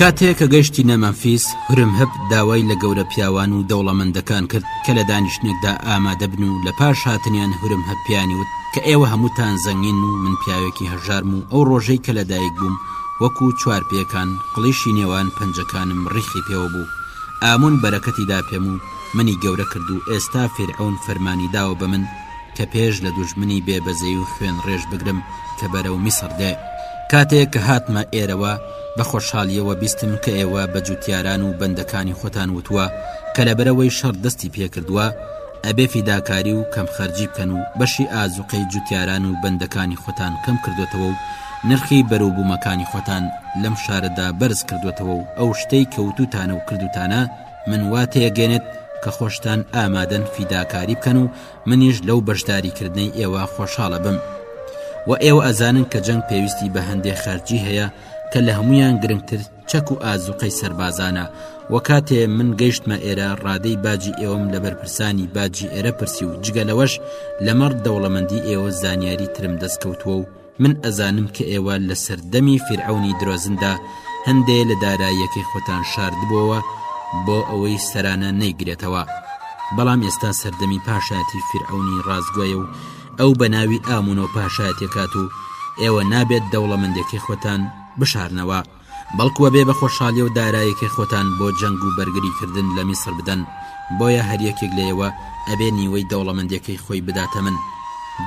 کاتێ کە گەشتینە مەمفیس هرم هەب داوای لە گەورە پیاوان و دەوڵەمەندەکان کرد کە لە دانیشتنێکدا ئامادەبن و لە پاش هاتنیان هورم هەپیانی وت کە ئێوە هەمووتان زەنگین و من پیاوێکی هەژارم و ئەو ڕۆژەی کە لەدایک بووم وەکو چوار پێکان قڵیشی نێوان پەنجەکانم ڕیخی پێوە بوو ئامون بەرەکەتی دا پێم و منی گەورە کرد و ئێستا فیرعەون فەرمانی داوە بە من کە پێش لە دوژمنی بێ بەزەی و خوێن ڕێژ بگرم کە بەرەو میسڕ دێ کاتێک کە هاتمە ئێرەوە بە خۆشحاڵیەوە بیستم کە ئێوە بە جوتیاران و بەندەکانی خۆتان وتووە کە لە بەرەوەی شەڕ دەستی پێکردووە ئەبێ فیداکاری و کەم خەرجی بکەن و بەشی ئازوقەی جوتیاران و بەندەکانی خۆتان کەم کردۆتەوە و نرخی بەرو بومەکانی خۆتان لەم شارەدا بەرز کردۆتەوە و ئەو شتەی کەوتوتانە و کردوتانە من وا تێگەێنێت کە خۆشتان ئامادەن فیداکاری بکەن و منیش لەو بەشداری کردنەی ئێوە خۆشحاڵە بم و ئێوە ئەزانن کە جەنگ پێویستی بە هەندێ خەرجی هەیە کە لە هەمویان گرنگتر چەک و ئازوقەی سەربازانە وە کاتێ من گەیشتمە ئێرە ڕادەی باجی ئێوەم لە بەرپرسانی باجی ئێرە پرسی و جگە لەوەش لەمەڕ دەوڵەمەندی ئێوە زانیاری ترم دەست کەوتووە و من ئەزانم کە ئێوە لە سەردەمی فیرعەونی درۆزندا هەندێ لە داراییەکەی خۆتان شاردبۆوە بۆ ئەوەی سەرانە نەیگرێتەوە بەڵام ئێستا سەردەمی پاشایەتی فیرعەونی ڕازگۆیە و ئەو بە ناوی ئامونۆ پاشایەتێکات و ئێوە نابێت دەوڵەمەندەکەی خۆتان بشارنەوە، بەڵکو ئەبێ بە خۆشحالی و دارایەکەی خۆتان بۆ جەنگ و بەرگری کردن لە میسر بدەن، بۆیە هەر یەکێک لە ئێوە ئەبێ نیوەی دەوڵەمەندیەکەی خۆی بداتە من،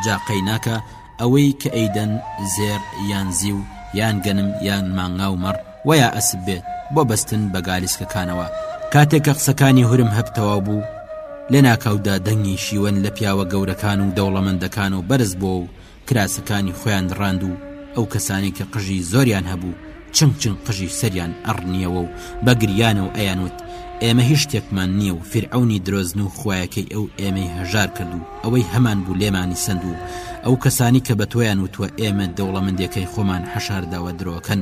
جا قەیناکە ئەوەی کە ئەیدەن زێڕ یان زیو یان گەنم یان مانگا و مەڕ وەیا ئەسپ بێت بۆ بەستن بە گالیسکەکانەوە. کاتێک کە قسەکانی هورم هەب تەواو بوو، لەناکاودا دەنگی شیوەن لە پیاوە گەورەکان و دەوڵەمەندەکانەوە بەرز بووە و، کراسەکانی خۆیان دڕاند و ئەو کەسانەی کە قژی زۆریان هەبوو چنگ چنگ قژی سەریان ئەڕنیەوە و بە گریانەوە ئەیانوت ئێمە هیچ شتێکمان نییە و فیرعەونی درۆزن و خوایەکەی ئەو ئێمەی هەژار کرد و ئەوەی هەمان بوو لێمانی سەند و ئەو کەسانی کە بە تۆیان وتووە ئێمە دەوڵەمندێکەی خۆمان حەشارداوە درۆکەن.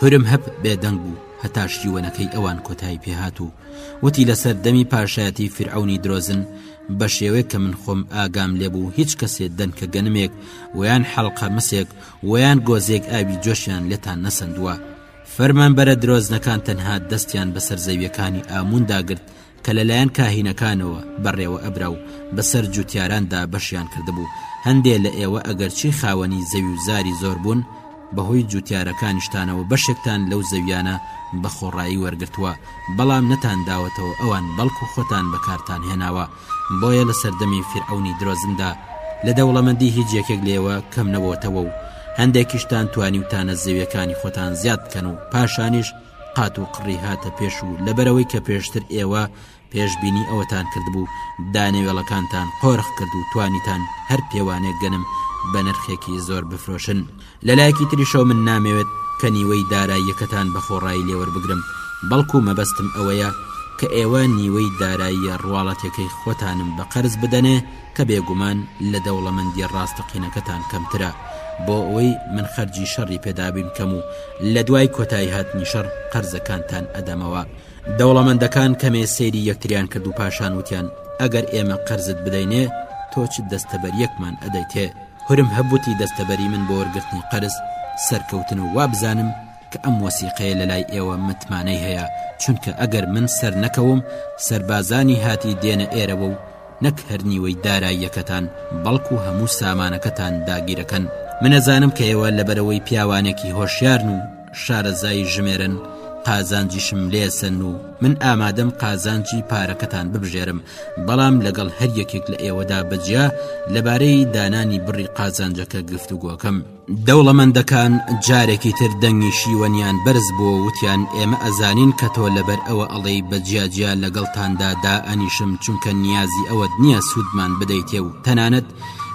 هورمهب بێدەنگ بوو هەتا شیوەنەکەی ئەوان کۆتایی پێهات و وتی لەسەر دەمی پاشایەتی فیرعەونی درۆزن، بەشێوەیەک کە من خۆم ئاگام لێبوو هیچ کەسێ دەنکە گەنمێک وەیان حەڵقە مسێک وەیان گۆزێک ئاوی جۆشیان لێتان نەسەندووە فەرمان بەرە درۆزنەکان تەنها دەستیان بەسەر زەویەکانی ئامون داگرت کە لەلایەن کاهینەکانەوە بەڕێوە ئەبرا و بەسەر جوتیاراندا بەشیان کردبوو هەندێ لە ئێوە ئەگەرچی خاوەنی زەوی و زاری زۆر بوون بەهۆی جوتیارەکانیشتانەوە بەشێکتان لەو زەویانە بە خۆڕایی وەرگرتووە بەڵام نەتان داوەتەوە ئەوان بەڵکو خۆتان بەکارتان هێناوە بۆیە لە سەردەمی فیرعەونی درۆزندا لە دەوڵەمەندی هیچ یەکێک لێوە کەم نەبۆتەوە و هەندێکیشتان توانیوتانە زەویەکانی خۆتان زیاد بکەن و پاشانیش قات و قڕی هاتە پێش و لەبەرەوەی کە پێشتر ئێوە پێشبینی ئەوەتان کردبوو دانەوێڵەکانتان قۆرخ کرد و توانیتان هەر پێوانێک گەنم بە نرخێکی زۆر بفرۆشن لەلایەکی تریشەوە من نامەوێت کە نیوەی داراییەکەتان بە خۆڕایی لێوەربگرم بەڵکو مەبەستم ئەوەیە کە ئێوە نیوەی داراییە ڕواڵەتەکەی خۆتانم بە قەرز بدەنێ کە بێگومان لە دەوڵەمەندی ڕاستەقینەکەتان کەمترە بۆ ئەوەی من خەرجی شەڕی پێدابیم کەم و لە دوای کۆتایی هاتنی شەڕ قەرزەکانتان ئەدەمەوە دەوڵەمەندەکان کەمێ سەیری یەکتریان کرد و پاشان وتیان ئەگەر ئێمە قەرزت بدەینێ تۆ چ دەستەبەریەکمان ئەدەیتێ هورم هەبوتی دەستەبەری من بۆ وەرگرتنی قەرز سەرکەوتن و وابزانم کە ئەم وەسیقەیە لە لای ئێوە متمانەی هەیە چونکە ئەگەر من سەرنەکەوم سەربازانی هاتی دێنە ئێرەوە و نەک هەر نیوەی داراییەکەتان بەڵکو هەموو سامانەکەتان داگیرەکەن منەزانم کە ئێوە لەبەرەوەی پیاوانێکی هۆشیارن و شارەزای ژمێرن قازانجیشم لێسەن و من ئامادەم قازانجی پارەکەتان ببژێرم بەڵام لەگەڵ هەر یەکێک لە ئێوەدا بەجیا لەبارەی دانانی بڕی قازانجەکە گفتوگۆکەم دەوڵەمەندەکان جارێکی تر دەنگی شیوەنیان بەرز بۆ وتیان ئێمە ئەزانین کە تۆ لەبەر ئەوە ئەڵێی بە جیاجیا لەگەڵتاندا دا ئەنیشم چونکە نیازی ئەوەت نییە سوودمان بدەیتێ و تەنانەت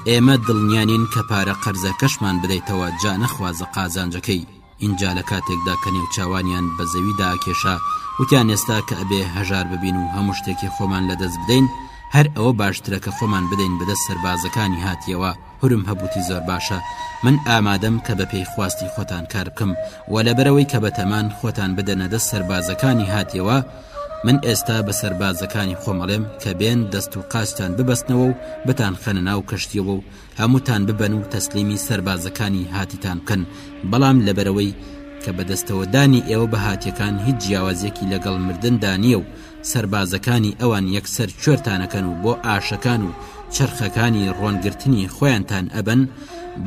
ئێمە دڵنیا نین کە پارە قەرزەکەشمان بدەیتەوە جا نەخوازە قازانجەکەی، ئینجا لە کاتێکدا کە نێوچاوانیان بە زەویدا ئەکێشا وتیان ئێستا کە ئەبێ هەژار ببین و هەموو شتێکی خۆمان لە دەست بدەین هەر ئەوە باشترە کە خۆمان بدەین بە دەست سەربازەکانی هاتیەوە هورم هەبوتی زۆر باشە من ئامادەم کە بە پێی خواستی خۆتان کار بکەم و لەبەرەوەی کە بەتەمان خۆتان بدەنە دەست سەربازەکانی هاتیەوە من ئێستا بە سەربازەکانی خۆم ئەڵێم کە بێن دەست و قاچتان ببەستنەوە و بتان خەنە ناو کەشتیەوە و هەمووتان ببەن و تەسلیمی سەربازەکانی هاتیتان بکەن بەڵام لەبەرەوەی کە بەدەستەوە دانی ئێوە بە هاتیەکان هیچ جیاوازیەکی لەگەڵ مردن دا نیە و سەربازەکانی ئەوان یەکسەر کوێرتانەکەن و بۆ ئاشەکان و چەرخەکانی ڕۆن گرتنی خۆیانتان ئەبەن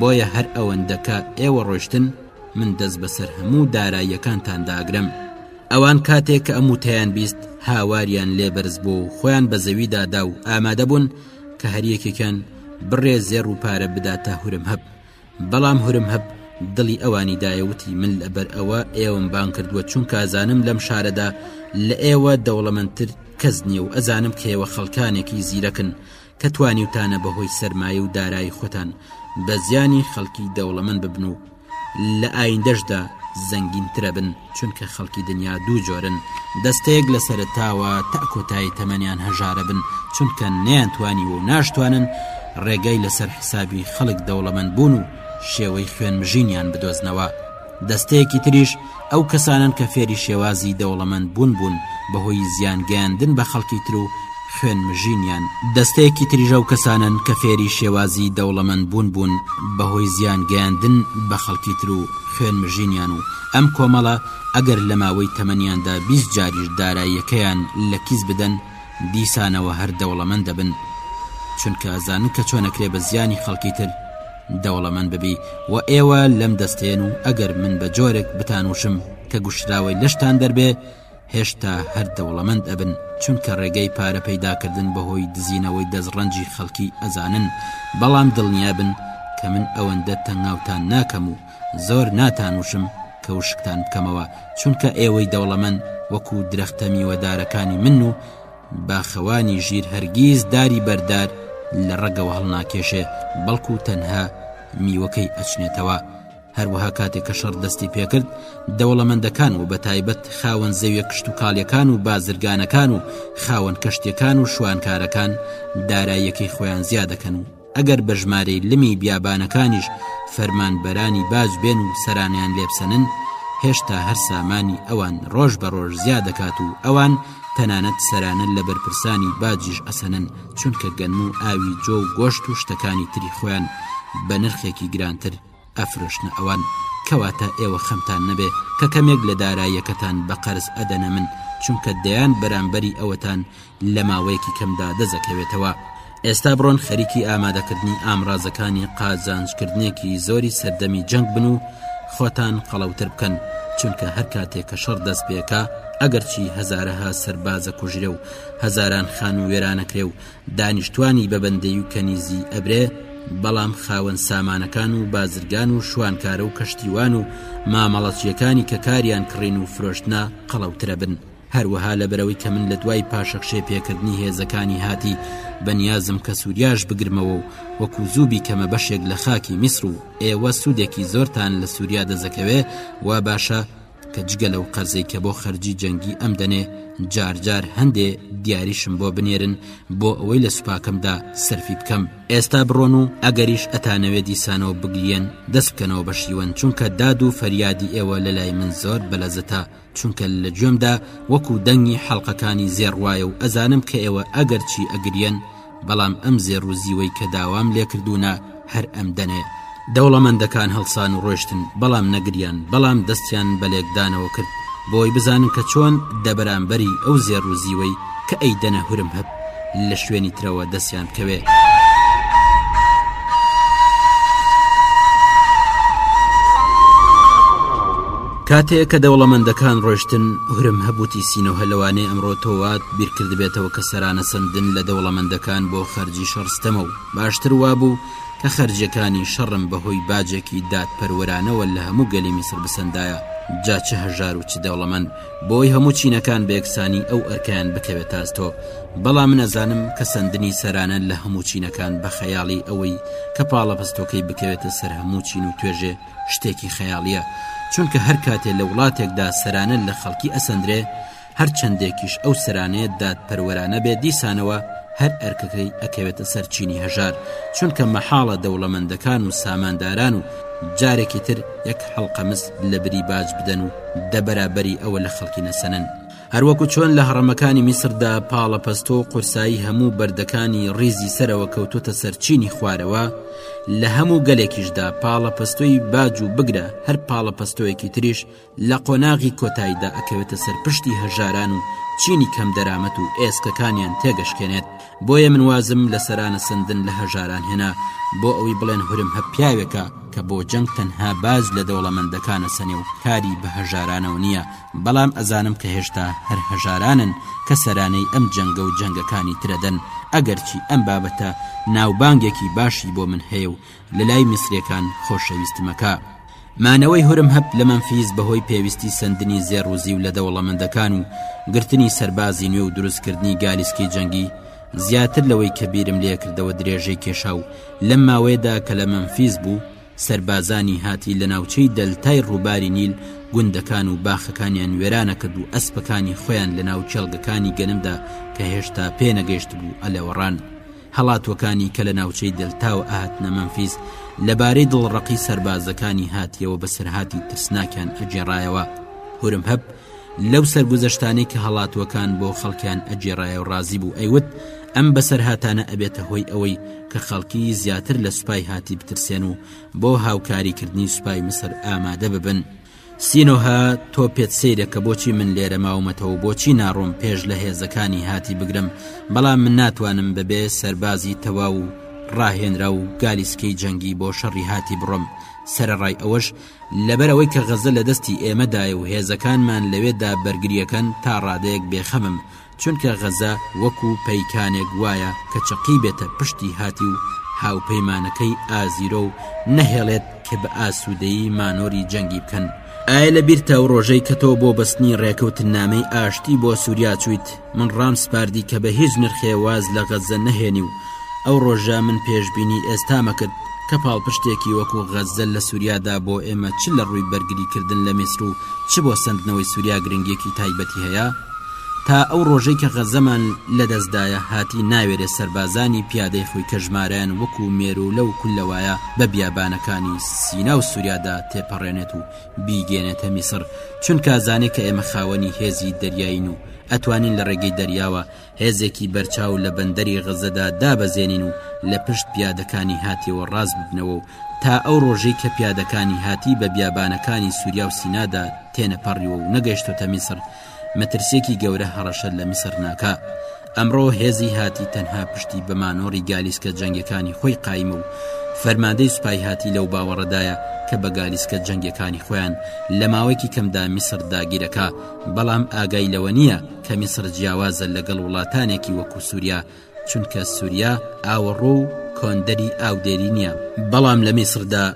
بۆیە هەر ئەوەندە کە ئێوە ڕۆشتن من دەست بەسەر هەموو داراییەکانتان داگرم. ئەوان کاتێک کە ئەم وتەیان بیست هاواریان لێ بەرز بوو و خۆیان بە زەویدا دا و ئامادە بوون کە هەریەکێکیان بڕێ زێر و پارە بداتە هورم هەب بەڵام هورم هەب دڵی ئەوانی دایەوتی من لەبەر ئەوە ئێوەم بان کردووە چونکە زانم لەم شارەدا لە ئێوە دەوڵەمەندتر کەس نییە و ئەزانم کە ئێوە خەڵکانێکی زیرەکن کە توانیوتانە بەهۆی سەرمایە و دارایی خۆتان بە زیانی خەڵکی دەوڵەمەند ببن و لە ئایندەشدا زەنگینترەبن چونکە خەڵکی دنیا دوو جۆرن دەستەیەک لە سەرتاوە تا کۆتایی تەمەنیان هەژارە بن چونکە نیانتوانی و ناشتوانن ڕێگای لەسەر حسابی خەڵک دەوڵەمەند بوون و شێوەی خوێن مژینیان بدۆزنەوە دەستەیەکی تریش ئەو کەسانەن کە فێری شێوازی دەوڵەمەند بوون بوون بەهۆی زیان گەیاندن بە خەڵکی تر و خوێن مژینیان. دەستەیەکی تریش ئەو کەسانەن کە فێری شێوازی دەوڵەمەند بوون بوون بەهۆی زیان گەیاندن بە خەڵکی تر و خوێن مژینیان و ئەم کۆمەڵە ئەگەر لە ماوەی تەمەنیاندا بیست جاریش داراییەکەیان لە کیس بدەن دیسانەوە هەر دەوڵەمەند دەبن چونکە ئەزانن کە چۆن ئەکرێ بە زیانی خەڵکی تر دەوڵەمەند ببی و ئێوە لەم دەستێن و ئەگەر من بە جۆرێک بتانوشم کە گوشراوەی لەشتان دەربێ هێشتا هەر دەوڵەمەند ئەبن چونکە ڕێگەی پارە پەیداکردن بەهۆی دزینەوەی دەستڕەنجی خەڵکی ئەزانن بەڵام دڵنیابن کە من ئەوەندە تەنگاوتان ناکەم و زۆر ناتانوشم کە وشکتان بکەمەوە چونکە ئێوەی دەوڵەمەند وەکو درەختە میوەدارەکانی من و باخەوانی ژیر هەرگیز داری بەردار لە ڕەگەوە هەڵناکێشێ بەڵکو تەنها میوەکەی ئەچنێتەوە هەروەها کاتێک کە شەڕ دەستی پێکرد دەوڵەمەندەکان و بە تایبەت خاوەن زەویە کشتتوکاڵیەکان و بازرگانەکان و خاوەن کەشتەکان و شوانکارەکان داراییەکەی خۆیان زیادەکەن و ئەگەر بە ژمارەی لمی بیابانەکانیش فەرمانبەرانی باج بێن و سەرانیان لێبسەنن، هێشتا هەر سامانی ئەوان ڕۆژ بە ڕۆژ زیا دەکات و ئەوان تەنانەت سەرانە لە بەرپرسانی باجیش ئەسەنن، چونکە گەنم و ئاوی جۆ و گۆشت و شتەکانی تری خۆیان بە نرخێکی گرانتر ئەفرۆشنە ئەوان کەواتە ئێوە خەمتان نەبێ کە کەمێک لە داراییەکەتان بە قەرز ئەدەنە من چونکە دەیان بەرامبەری ئەوەتان لە ماوەیەکی کەمدا دەزەکەوێتەوە ئێستا بڕۆن خەریکی ئامادەکردنی ئامرازەکانی قازانجکردنێکی زۆری سەردەمی جەنگ بن و خۆتان قەڵەوتر بکەن چونکە هەر کاتێک کە شەڕ دەست پێکا ئەگەرچی هەزارەها سەربازە کوژرێ و هەزاران خانوو وێرانەکرێ و دانیشتوانی بە بەندەی و کەنیزی ئەبرێ بەڵام خاوەن سامانەکان و بازرگان و شوانکارە و کەشتیوان و مامەڵەچیەکانی کە کاریان کڕین و فرۆشتنە قەڵەوترە بن هەروەها لە بەرەوەی کە من لە دوای پاشەکشێ پێکردنی هێزەکانی هاتی بەنیازم کە سووریاش بگرمەوە و وەکو زوو بیکەمە بەشێک لە خاکی میسر و ئێوە سوودێکی زۆرتان لە سووریا دەزەکەوێ وا باشە کە جگە لەو قەرزەی کە بۆ خەرجی جەنگی ئەم دەنێ جارجار هەندێ دیاریشم بۆ بنێرن بۆ ئەوەی لە سوپاکەمدا سەرفی بکەم ئێستا بڕۆن و ئەگەریش ئەتانەوێ دیسانەوە بگلیێن دەست بکەنەوە بە شیوەن چونکە داد و فەریادی ئێوە لە لای من زۆر بەلەزەتە چونکە لە گوێمدا وەکو دەنگی حەڵقەکانی زێڕ وایە و ئەزانم کە ئێوە ئەگەر چی ئەگریێن بەڵام ئەم زێڕ و زیوەی کە داوام لێکردوونە هەر ئەم دەنێ. دەوڵەمەندەکان هەڵسان و ڕۆشتن بەڵام نەگریان بەڵام دەستیان بە لێکدانەوە کرد بۆی بزانن کە چۆن دە بەرامبەری ئەو زێڕ و زیوەی کە ئەی دەنە هورم هەب لە شوێنی ترەوە دەستیان بکەوێ. کاتێ کە دەوڵەمەندەکان ڕۆشتن، هرم هەبوتی سینۆهە لەوانەیە ئەمڕۆ تۆوات بیرکردبێتەوە کە سەرانە سەندن لە دەوڵەمەندەکان بۆ خەرجی شەڕ ستەمە و باشتر وابوو کە خەرجیەکانی شەڕم بە هۆی باجێکی دادپەروەرانەوە لە هەموو گەلی میسر بسەندایە جا چ هەژار و چ دەوڵەمەند بۆی هەموو چینەکان بە یەکسانی ئەو ئەرکەیان بکەوێتە ئەستۆ بەڵام من ئەزانم کە سەندنی سەرانە لە هەموو چینەکان بە خەیاڵی ئەوەی کە پاڵەپستۆکەی بکەوێتە سەر هەموو چین و توێژێ شتێکی خەیاڵیە چونکە هەر کاتێ لە وڵاتێکدا سەرانە لە خەڵکی ئەسەندرێ هەر چەندێکیش ئەو سەرانەیە دادپەروەرانە بێ دیسانەوە هەر ئەرکەکەی ئەکەوێتە سەر چینی هەژار چونکە مەحاڵە دەوڵەمەندەکان و سامانداران و جارێکی تر یەک حەڵقە مس لە بری باج بدەن و دە بەرابەری ئەوە لە خەڵکی نەسەنن هەروەکو چۆن لە هەڕەمەکانی میسردا پاڵەپەستۆ و قورسایی هەموو بەردەکانی ڕیزی سەرەوە کەوتۆتە سەر چینی خوارەوە لە هەموو گەلێکیشدا پاڵەپەستۆی باج و بگرە هەر پاڵەپەستۆیەکی تریش لە قۆناغی کۆتاییدا ئەکەوێتە سەر پشتی هەژاران و چینی کەم دەرامەت و ئێسکەکانیان تێگەشکێنێت بۆیە من وازم لە سەرانە سەندن لە هەژاران هێنا بۆ ئەوەی بڵێن هورم هەب پیاوێکە کە بۆ جەنگ تەنها باز لە دەوڵەمەندەکانە سەنێ و کاری بە هەژارانەوە نییە بەڵام ئەزانم کە هێشتا هەر هەژارانن کە سەرانەی ئەم جەنگە و جەنگەکانی ترەدەن ئەگەرچی ئەم بابەتە ناوبانگێکی باشی بۆ من هەیە و لە لای میسرێکان خۆشەویستمەکە مانەوەی هورم هەب لە مەمفیز بەهۆی پێویستی سندنی زێڕوزی و لە دەوڵەمەندەکان و گرتنی سەربازی نوێ و دروستکردنی گالیسکی جەنگی زیاتر لەوەی کە بیرم لێکردەوە درێژەی کێشا و لەم ماوەیەدا کە لە مەمفیز بوو سەربازانی هاتی لە ناوچەی دەلتای ڕووباری نیل گوندەکان و باخەکانیان وێرانە کرد و ئەسپەکانی خۆیان لە ناو کێڵگەکانی گەنمدا کە هێشتا پێنەگەشت بوو ئەلەوەڕان هەڵاتووەکانی کە لە ناوچەی دەلتاوە ئەهاتنە مەمفیس لەبارەی دڵڕەقی سەربازەکانی هاتیەوە بەسەرهاتی ترسناکیان ئەگێڕایەوە هورم هەب لەو سەرگوزەشتانەی کە هەڵاتووەکان بۆ خەڵکیان ئەگێڕایە و ڕازی بوو ئەیوت ئەم بەسەرهاتانە ئەبێتە هۆی ئەوەی کە خەڵکی زیاتر لە سوپای هاتی بترسێن و بۆ هاوکاریکردنی سوپای مسر ئامادە ببن سینۆهە تۆ پێت سەیرە کە بۆچی من لێرە ماومەتەوە بۆچی ناڕۆم پێش لە هێزەکانی هاتی بگرم بەڵام من ناتوانم بەبێ سەربازی تەواو و ڕاهێنرا و گالیسکەی جەنگی بۆ شەڕی هاتی بڕۆم سەرڕای ئەوەش لەبەر ئەوەی کە غەزە لە دەستی ئێمەدای و هێزەکانمان لەوێدا بەرگریەکەن تا ڕادەیەک بێخەمم چونکە غەزە وەکو پەیکانێک وایە کە چەقیبێتە پشتی هاتی و هاوپەیمانەکەی ئازیرۆ و نەهێڵێت کە بە ئاسوودەیی مانۆری جەنگی بکەن، ئایا لەبیرتە ئەو ڕۆژەی کە تۆ بۆ بەستنی ڕێکەوتننامەی ئاشتی بۆ سووریا چوویت، من ڕامسپاردی کە بە هیچ نرخێ واز لە غەزە نەهێنی و ئەو ڕۆژە من پێشبینی ئێستام ئەکرد کە پاڵپشتێکی وەکو غەزە لە سووریادا بۆ ئێمە چ لە ڕووی بەرگریکردن لە میسر و چ بۆ سەندنەوەی سووریا گرنگییەکی تایبەتی هەیە؟ تا ئەو ڕۆژەی کە غەزەمان لەدەستدایە هاتی ناوێرێ سەربازانی پیادەی خۆی کە ژمارەیان وەکو مێروولە و کوللە وایە بە بیابانەکانی سینا و سوریادا تێپەڕێنێت و بیگەێنێتە میسر چونکە زانێ کە ئێمە خاوەنی هێزی دەریایین و ئەتوانین لە ڕێگەی دەریاوە هێزێکی بەرچاو لە بەندەری غەزەدا دابەزێنین و لە پشت پیادەکانی هاتیەوە ڕاست ببنەوە و تا ئەو ڕۆژەی کە پیادەکانی هاتی بە بیابانەکانی سووریا و سینادا تێنەپەڕیوە و نەگەشتۆتە میسر مەترسیەکی گەورە هەڕەشە لە میسر ناکا. ئەمڕۆ هێزی هاتی تەنها پشتی بە مانۆڕی گالیسکە جەنگیەکانی خۆی قایم و فەرماندەی سوپای هاتی لەو باوەڕەدایە کە بە گالیسکە جەنگیەکانی خۆیان لە ماوەیکی کەمدا میسر داگیرەکا بەڵام ئاگای لەوە نیە کە میسر جیاوازە لەگەڵ وڵاتانێکی وەکو سوریا چونکە سوریا ئاوەڕۆ و کۆندەری ئاودێری نیە. بەڵام لە میسردا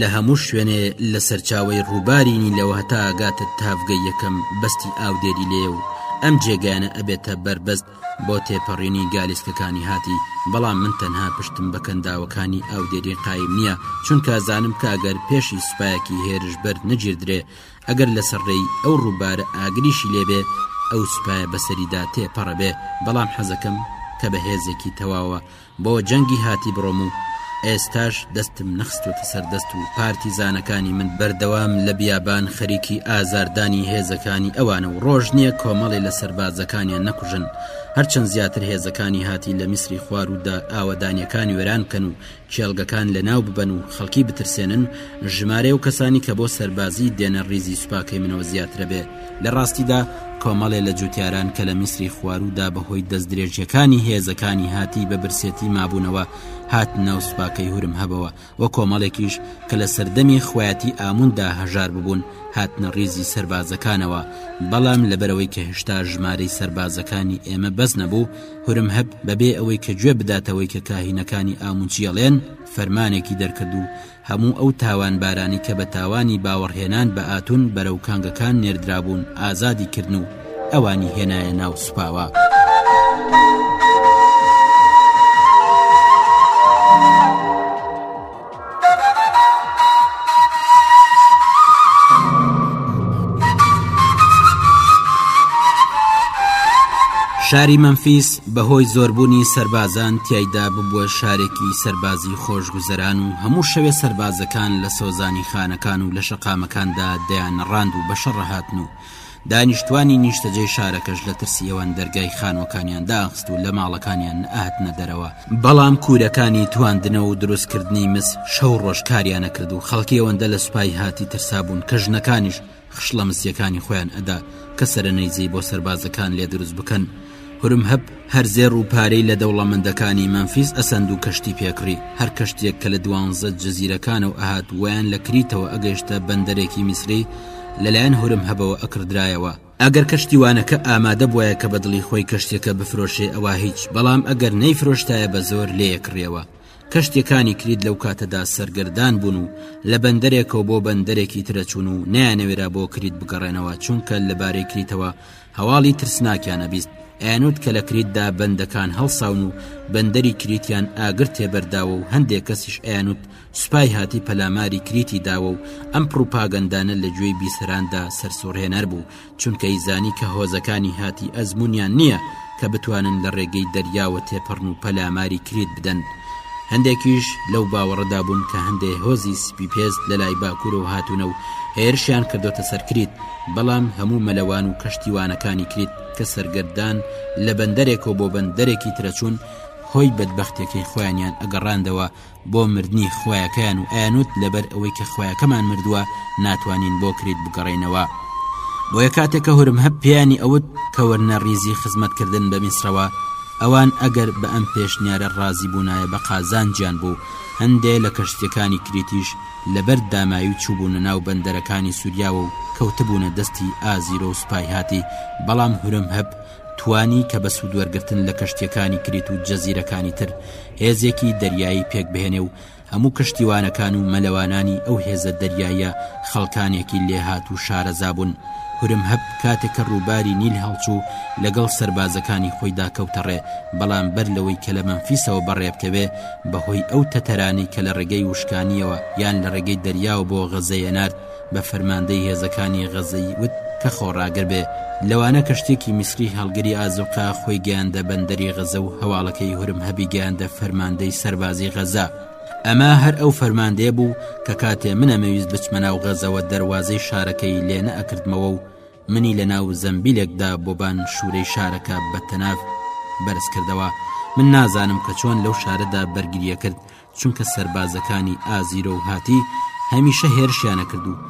لە هەموو شوێنێ لە سەرچاوەی ڕووباری نیلەوە هەتا ئەگاتە تاڤگەی یەکەم بەستی ئاودێری لێیە و ئەم جێگایانە ئەبێتە بەربەست بۆ تێپەڕینی گالیسکەکانی هاتی بەڵام من تەنها پشتم بە کەنداوەکانی ئاودێری قایم نیە چونکە ئەزانم کە ئەگەر پێشی سوپایەکی هێرشبەر نەگیردرێ ئەگەر لەسەر رێی ئەو روبارە ئاگریشی لێبێ ئەو سوپایە بەسەریدا تێ پەڕەبێ بەڵام حەزەکەم کە بە هێزێکی تەواوە بۆ جەنگی هاتی بڕۆم و ئێستاش دەستم نەخستوەتە سەر دەست و پارتیزانەکانی من بەردەوام لە بیابان خەریکی ئازاردانی هێزەکانی ئەوانە و رۆژ نیە کۆمەڵێ لە سەربازەکانیان نەکوژن هەرچەند زیاتر هێزەکانی هاتی لە میسری خوارودا ئاوەدانیەکان وێران بکەن و کێڵگەکان لەناو ببەن و خەڵکی بترسێنن، ژمارەی ئەو کەسانی کە بۆ سەربازیی دێنە ڕیزی سوپاکەی منەوە زیاترە بێ، لە ڕاستیدا کۆمەڵێ لە جووتیاران کە لە میسری خواروودا بە هۆی دەستدرێژییەکانی هێزەکانی هاتی بە برسێتی مابوونەوە هاتنە ناو سوپاکەی هورم هەبەوە و کۆمەڵێکیش کە لە سەردەمی خویاتی ئاموندا هەژار ببوون هاتنە ڕیزی سەربازەکانەوە بەڵام لەبەرئەوەی کە هێشتا ژمارەی سەربازەکانی ئێمە بەس نەبوو هورمهب بەبێ ئەوەی کە گوێ بداتەوەی کە کاهینەکانی ئامون چی ئەڵێن، فەرمانێکی دەرکرد و هەموو ئەو تاوانبارانی کە بە تاوانی باوەڕهێنان بە ئاتون بەرەو کانگەکان نێردرابوون ئازادی کردن و ئەوانی هێنایە ناو سوپاوە. شاری مەمفیس بەهۆی زۆربوونی سربازان تایدا ببووە شارێکی سربازی خۆشگوزەران و هەموو شەوێ سربازەکان لە سۆزانی خانەکان و لە شەقامەکاندا دەیان ڕاند و بەشەڕەهاتن و دانیشتوانی نیشتەجێی شارەکەش لە ترسی ئەوان دەرگای خانوەکانیان داخست و لە ماڵەکانیان نەهاتنە دەرەوە، بەڵام کورەکانی تواندنەوە و دروستکردنی مس شەو ڕۆژ کاریانە کرد و خەڵکی ئەوەندە لە سوپای هاتی ترسابوون کە ژنەکانیش خشڵە مسیەکانی خۆیان ئەدا کە سەرەنەی جێی بۆ سەربازەکان لێ دروست بکەن، هرمهب هەر زێڕ و پارەی لە دەوڵەمەندەکانی مەمفیس ئەسەند و کەشتی پێکڕی، هەر کەشتییەک کە لە دوانزە جزیرەکانەوە ئەهات وەیان لە کریتەوە ئەگەیشتە بەندەرێکی میسری لەلایەن هرمهبەوە ئەکڕدرایەوە، ئەگەر کەشتیوانەکە ئامادە بوایە کە بە دڵی خۆی کەشتیەکە بفرۆشێ ئەوا هیچ، بەڵام ئەگەر نەیفرۆشتایە بە زۆر لێیەکڕیەوە. کەشتیەکانی کریت لەو کاتەدا سەرگەردان بوون و لە بەندەرێکەوە بۆ بەندەرێکی ترەچوون و نەیانەوێرا بۆ کریت بگەڕێنەوە چونکە لەبارەی کریتەوە هەواڵی ترسناکیانە بیست ئەیانوت کە لە کریتدا بەندەکان هەڵساون و بەندەری کریتیان ئاگر تێبەرداوە و هەندێک کەسیش ئەیانوت سوپای هاتی پەلاماری کریتی داوە و ئەم پڕوپاگەندانە لە گوێی بیسەراندا سەرسوڕهێنەر بوو چونکە ئیزانی کە هۆزەکانی هاتی ئەزمونیان نییە کە بتوانن لە ڕێگەی دەریاوە تێپەڕن و پەلاماری کریت بدەن هەندێکیش لەو باوەڕەدا بوون کە هەندێ هۆزی سپیپێست لە لای باکوورەوە هاتوونە و هێرشیان کردۆتە سەر کریت بەڵام هەموو مەلەوان و کەشتیوانەکانی کریت کە سەرگەردان لە بەندەرێکەوە بۆ بەندەرێکی ترەچوون هۆی بەدبختێکەی خۆیانیان ئەگەڕاندەوە بۆ مردنی خویەکەیان و ئەیانوت لەبەر ئەوەی کە خویەکەمان مردووە ناتوانین بۆ کریت بگەڕینەوە بۆیە کاتێک کە هورم هەب پێیانی ئەوت کە وەرنە ریزی خزمەتکردن بە میسرەوە ئەوان ئەگەر بە ئەم پێشنیارە ڕازی بوونایە بە قازانجیان بوو هەندێ لە کەشتیەکانی کریتیش لەبەرد داماوی و چووبوونە ناو بەندەرەکانی سوریاوە و کەوتبوونە دەستی ئازیرۆ و سوپای هاتی بەڵام هورەمهەب توانی کە بە سوودوەرگرتن لە کەشتیەکانی کریت و جەزیرەکانی تر هێزێکی دەریایی پێک بهێنێ و هەموو کشتیوانەکان و مەلەوانانی ئەو هێزە دەریاییە خەڵکانێکی لێهات و شارەزابوون هورمهەب کاتێک کە ڕووباری نیل هەڵچوو لەگەڵ سەربازەکانی خۆیدا کەوتەڕێ بەڵام بەر لەوەی کە لە مەمفیسەوە بەڕێبکەوێ بەهۆی ئەو تەتەرانەی کە لە ڕێگەی وشکانییەوە یان لە ڕێگەی دەریاوە بۆ غەززە ئەنارد، بە فەرماندەی هێزەکانی غەززەی وت کە خۆڕاگر بێ، لەوانە کەشتییەکی میسری هەڵگری ئازووقە خۆی گەیاندە بەندەری غەززە و هەواڵەکەی هورم هەبی گەیاندە فەرماندەی سەربازیی غەززە. ئەمە هەر ئەو فەرماندەیە بوو کە کاتێ من ئەمەویست بچمە ناو غەززەوە دەروازەی شارەکەی لێ نەئەکردمەوە و منی لە ناو زەمبیلێکدا بۆبان شورەی شارەکە بە تەناف بەرز کردەوە من نازانم کە چۆن لەو شارەدا بەرگریە کرد چونکە سەربازەکانی ئازیرۆ و هاتی هەمیشە هێرشیانە کرد و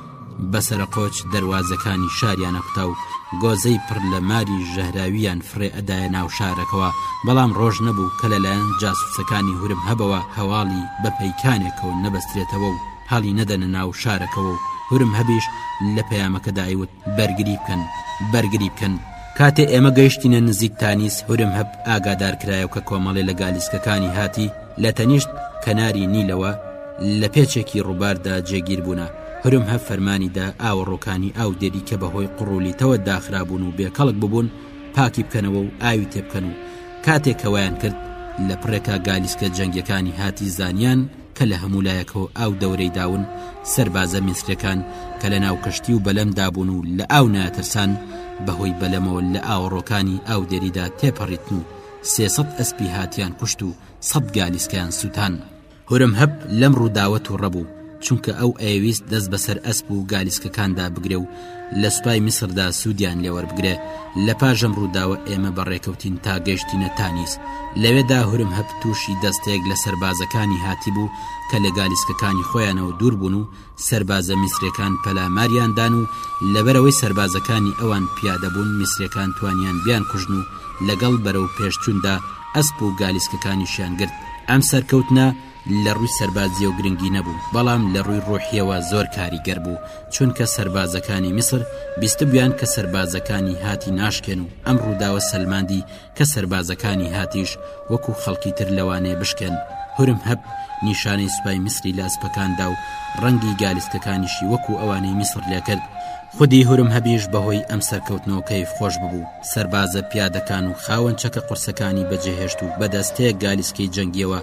بەسرە قۆچ دەواازەکانی شاریانە کوتا و گۆزەی پڕ لە ماری ژەهراویان فرێ ئەدایە ناو شارەکەەوە بەڵام ڕۆژ نەبوو کە لەلایەن جاسوسەکانی هورم هەبەوە هەواڵی بە پەیکانێکەوە نەبەسترێتەوە و هەڵی نەدەنە ناو شارەکەوە و هورم هەبیش لە پەیامەکەدا ئەیوت بەرگری بکەن بەرگری بکەن کاتێ ئێمە گەیشتینە نزیک تانیس هورم هەب ئاگادار کرایەوە کە کۆمەڵێ لە گالیسکەکانی هاتی لە تەنیشت کەناری نیلەوە لە پێچێکی ڕووباردا جێگیر بوونە هورم هەب فەرمانی دا ئاوەڕۆکانی ئاو دێری کە بەهۆی قڕولیتەوە داخرابوون و بێکەڵک ببوون پاکی بکەنەوە و ئاوی تێبکەن و کاتێک کەوایان کرد لە پڕێکا گالیسکە جەنگەکانی هاتی زانیان کە لە هەموو لایەکەوە ئاو دەورەی داون سەربازە میسرەکان کە لە ناو کەشتی و بەلەم دابوون و لە ئاو ناترسان بەهۆی بەلەمەوە لە ئاوەڕۆکانی ئاو دێریدا تێپەڕیتن و سێسەد ئەسپی هاتیان کوشت و سەد گالیسکەیان سووتان هورم هەب لەم ڕووداوە تووڕە بوو چونکە ئەو ئەیەویست دەست بەسەر ئەسپ و گالیسکەکاندا بگرێ و لە سوپای میسردا سوودیان لێ وەربگرێ، لە پاش ئەم ڕووداوە ئێمە بە ڕێکەوتین تا گەیشتینە تانیس، لەوێدا هورمهەب تووشی دەستەیەک لە سەربازەکانی هاتیبوو کە لە گالیسکەکانی خۆیانەوە دوور بوون و سەربازە میسریەکان پەلاماریان دان و لەبەرئەوەی سەربازەکانی ئەوان پیادە بوون میسریەکان توانیان بیانکوژن و لەگەڵ بەرەو پێشچووندا ئەسپ و گالیسکەکانیشیان گرت ئەم سەرکەوتنە لە ڕووی سەربازییەو گرنگی نەبوو بەڵام لە ڕووی ڕۆحیەوە زۆر کاریگەر بوو چونکە سەربازەکانی میسر بیستبوویان کە سەربازەکانی هاتی ناشکێن و ئەم ڕووداوە سەلماندی کە سەربازەکانی هاتیش وەکو خەڵکی تر لەوانەیە بشکێن هورم هەب نیشانەی سوپای میسری لە ئەسپەکاندا و ڕەنگی گالیسکەکانیشی وەکو ئەوانەی میسر لێکرد خودی هورم هەبیش بەهۆی ئەم سەرکەوتنەوە کەیف خۆش ببوو، سەربازە پیادەکان و خاوەن چەکە قورسەکانی بەجێهێشت و بە دەستەیەک گالیسکەی جەنگیەوە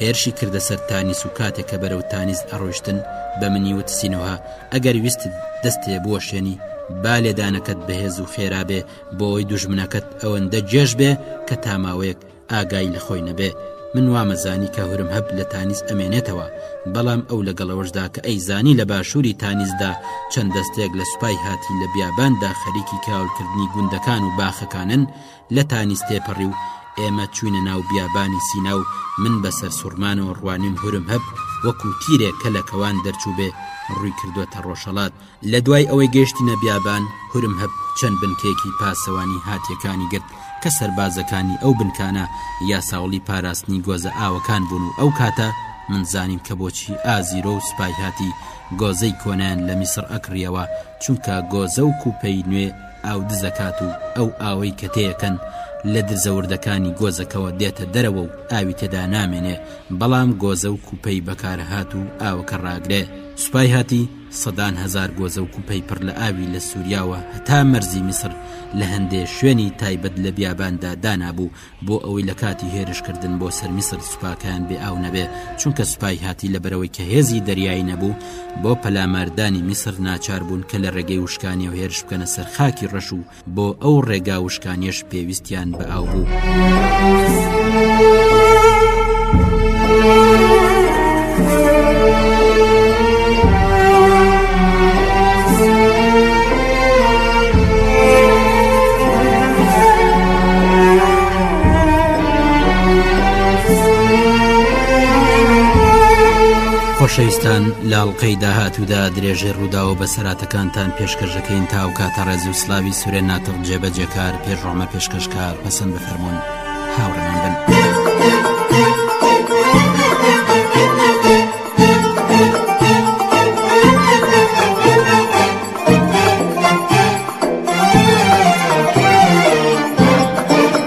هێرشی کردە سەر تانیس و کاتێ کە بەرەو تانیس ئەڕۆیشتن بە منی وت سینۆهە ئەگەر ویستت دەستێ بوەشێنی با لێدانەکەت بەهێز و خێرا بێ بۆ ئەوەی دوژمنەکەت ئەوەندە گێژ بێ کە تاماوەیەک ئاگای لە خۆی نەبێ من وامەزانی کە هورم هەب لە تانیس ئەمێنێتەوە بەڵام ئەو لەگەڵەوەشدا کە ئەی زانی لە باشووری تانیسدا چەند دەستەیەک لە سوپای هاتی لە بیاباندا خەریکی کاولکردنی گوندەکان و باخەکانن لە تانیس تێپەڕی و ئێمە چوینە ناو بیابانی سینا و من بە سەرسوڕمانەوە ڕوانیم هورم هەب وەکو تیرێک کە لە کەوان دەرچوو بێ ڕووی کردوەتە ڕۆژهەڵات لە دوای ئەوەی گەیشتینە بیابان، هورمهب چەند بنکەیەکی پاسەوانی هاتییەکانی گرت کە سەربازەکانی ئەو بنکانە یاساوڵی پاراستنی گۆزە ئاوەکان بوون و ئەو کاتە من زانیم کە بۆچی ئازیرۆ و سوپایهاتی گۆزەی کۆنیان لە میسڕ ئەکڕییەوە چونکە گۆزە و کوپەی نوێ ئاو دزەکات و ئەو ئاوەی کە تێیەکەن لە درزە وردەکانی گۆزەکەوە دێتە دەرەوە و ئاوی تێدا نامێنێ بەڵام گۆزە و کوپەی بەکارهات و ئاوەکە ڕاگرێ سوپایهاتی سەدان هەزار گۆزەو کوپەی پڕ لە ئاوی لە سوریاوە هەتا مەرزی میسر لە هەندێ شوێنی تایبەت لە بیاباندا دانابوو بۆ ئەوەی لە کاتی هێرش کردن بۆ سەر میسر سوپاکەیان بێ ئاو نەبێ چونکە سوپای هاتی لە بەرەوەی کە هێزی دەریایی نەبوو بۆ پەلاماردانی میسر ناچار بوون کە لە ڕێگەی وشکانیەوە هێرش بکەنە سەر خاکی ڕەش و بۆ ئەو ڕێگا وشکانیش پێویستیان بە ئاو بوو. خۆشەویستان لاڵقەی داهاتوودا درێژەی ڕووداوە بەسەرتا کانتان پێشکەش دەکەین تا ئەو کاتە ڕێز و سلاوی سورێن ناتق جێبەجێکار پێشڕۆمە پێشکەشکار پەسەند بفەرمونون هاوڕێمان بن.